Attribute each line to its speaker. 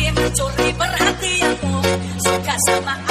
Speaker 1: lagi mencuri perhatianmu Suka sama aku